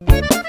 Música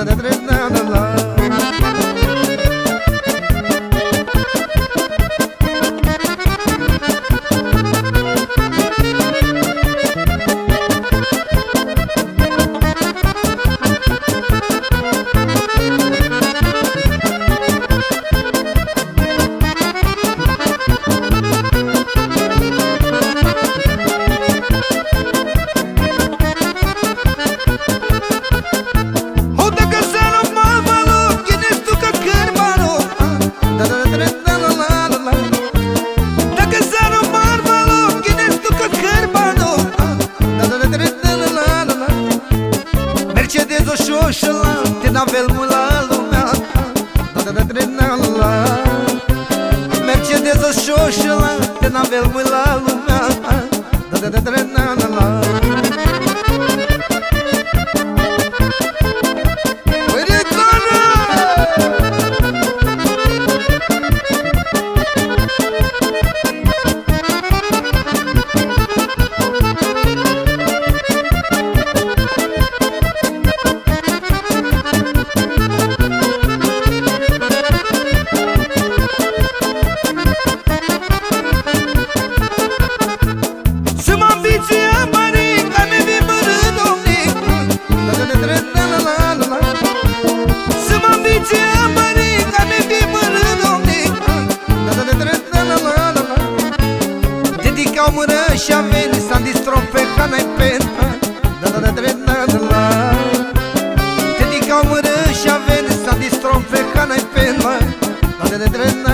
அந்த Vedeți ușor și la tine avem lumea. Da, da, da, da, la. Mercedes ușor și la te avem la lumea. Da, da, da, da, da, la. de tren.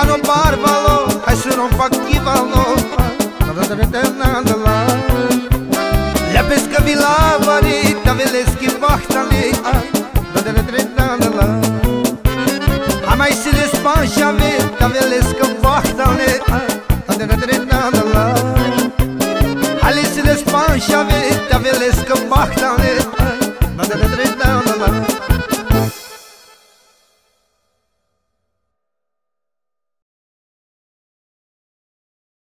da rombar valo Hai să rompa chivalo La pesca vilavari Da veleschi la. Am mai se le spanșave Da velescă vahtale Ale se le spanșave Da velescă vahtale